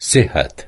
صحت.